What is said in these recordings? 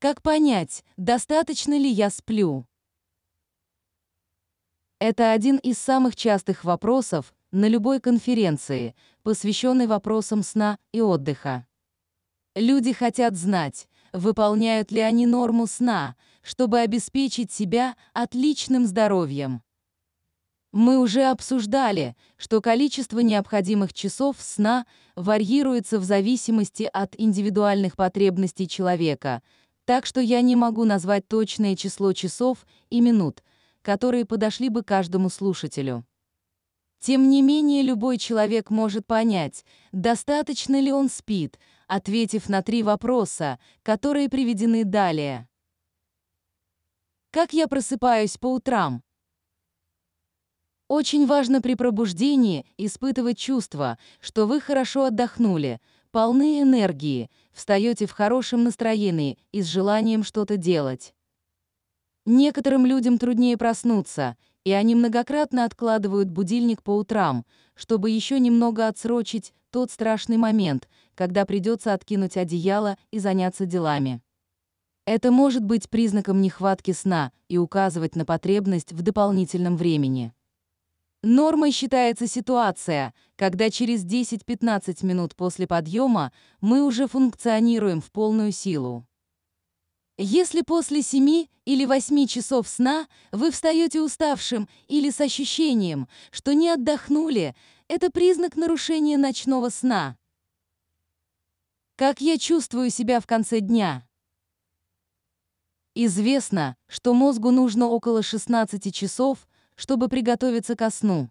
Как понять, достаточно ли я сплю? Это один из самых частых вопросов на любой конференции, посвященной вопросам сна и отдыха. Люди хотят знать, выполняют ли они норму сна, чтобы обеспечить себя отличным здоровьем. Мы уже обсуждали, что количество необходимых часов сна варьируется в зависимости от индивидуальных потребностей человека, так что я не могу назвать точное число часов и минут, которые подошли бы каждому слушателю. Тем не менее, любой человек может понять, достаточно ли он спит, ответив на три вопроса, которые приведены далее. Как я просыпаюсь по утрам? Очень важно при пробуждении испытывать чувство, что вы хорошо отдохнули, полны энергии, встаете в хорошем настроении и с желанием что-то делать. Некоторым людям труднее проснуться, и они многократно откладывают будильник по утрам, чтобы еще немного отсрочить тот страшный момент, когда придется откинуть одеяло и заняться делами. Это может быть признаком нехватки сна и указывать на потребность в дополнительном времени. Нормой считается ситуация, когда через 10-15 минут после подъема мы уже функционируем в полную силу. Если после 7 или 8 часов сна вы встаете уставшим или с ощущением, что не отдохнули, это признак нарушения ночного сна. Как я чувствую себя в конце дня? Известно, что мозгу нужно около 16 часов, чтобы приготовиться ко сну.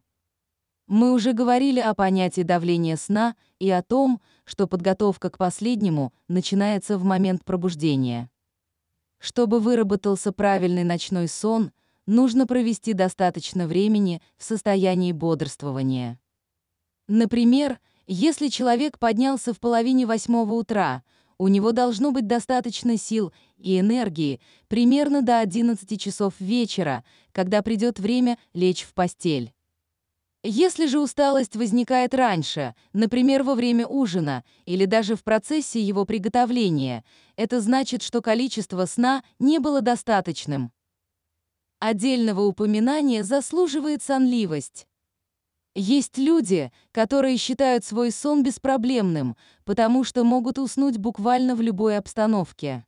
Мы уже говорили о понятии давления сна и о том, что подготовка к последнему начинается в момент пробуждения. Чтобы выработался правильный ночной сон, нужно провести достаточно времени в состоянии бодрствования. Например, если человек поднялся в половине восьмого утра, у него должно быть достаточно сил и энергии примерно до 11 часов вечера, когда придет время лечь в постель. Если же усталость возникает раньше, например, во время ужина или даже в процессе его приготовления, это значит, что количество сна не было достаточным. Отдельного упоминания заслуживает сонливость. Есть люди, которые считают свой сон беспроблемным, потому что могут уснуть буквально в любой обстановке.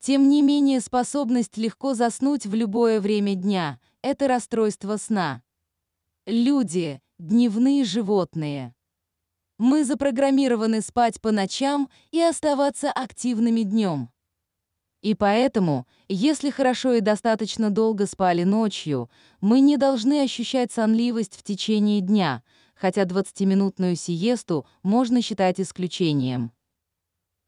Тем не менее, способность легко заснуть в любое время дня – это расстройство сна. Люди – дневные животные. Мы запрограммированы спать по ночам и оставаться активными днем. И поэтому, если хорошо и достаточно долго спали ночью, мы не должны ощущать сонливость в течение дня, хотя 20-минутную сиесту можно считать исключением.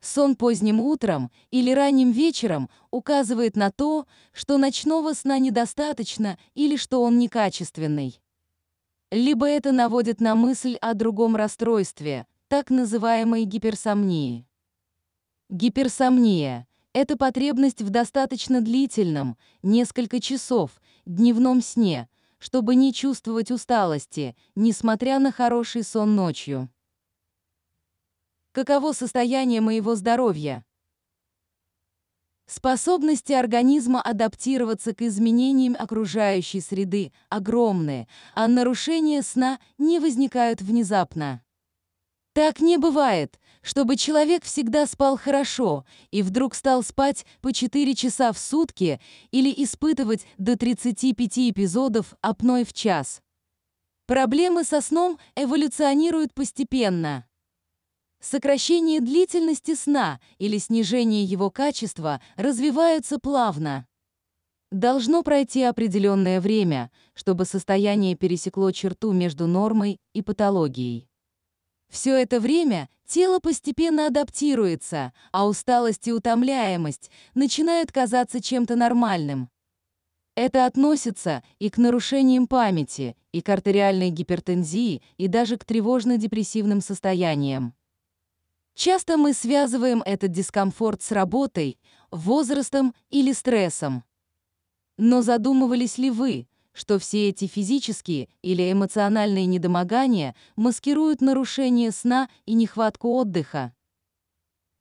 Сон поздним утром или ранним вечером указывает на то, что ночного сна недостаточно или что он некачественный. Либо это наводит на мысль о другом расстройстве, так называемой гиперсомнии. Гиперсомния – это потребность в достаточно длительном, несколько часов, дневном сне, чтобы не чувствовать усталости, несмотря на хороший сон ночью. Каково состояние моего здоровья? Способности организма адаптироваться к изменениям окружающей среды огромные, а нарушения сна не возникают внезапно. Так не бывает, чтобы человек всегда спал хорошо и вдруг стал спать по 4 часа в сутки или испытывать до 35 эпизодов апной в час. Проблемы со сном эволюционируют постепенно. Сокращение длительности сна или снижение его качества развиваются плавно. Должно пройти определенное время, чтобы состояние пересекло черту между нормой и патологией. Все это время тело постепенно адаптируется, а усталость и утомляемость начинают казаться чем-то нормальным. Это относится и к нарушениям памяти, и к артериальной гипертензии, и даже к тревожно-депрессивным состояниям. Часто мы связываем этот дискомфорт с работой, возрастом или стрессом. Но задумывались ли вы, что все эти физические или эмоциональные недомогания маскируют нарушение сна и нехватку отдыха?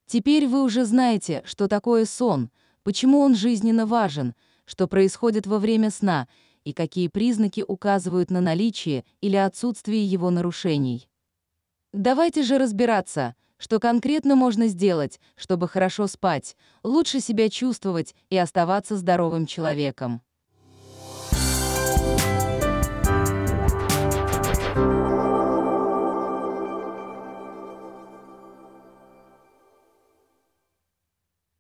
Теперь вы уже знаете, что такое сон, почему он жизненно важен, что происходит во время сна и какие признаки указывают на наличие или отсутствие его нарушений. Давайте же разбираться, что конкретно можно сделать, чтобы хорошо спать, лучше себя чувствовать и оставаться здоровым человеком.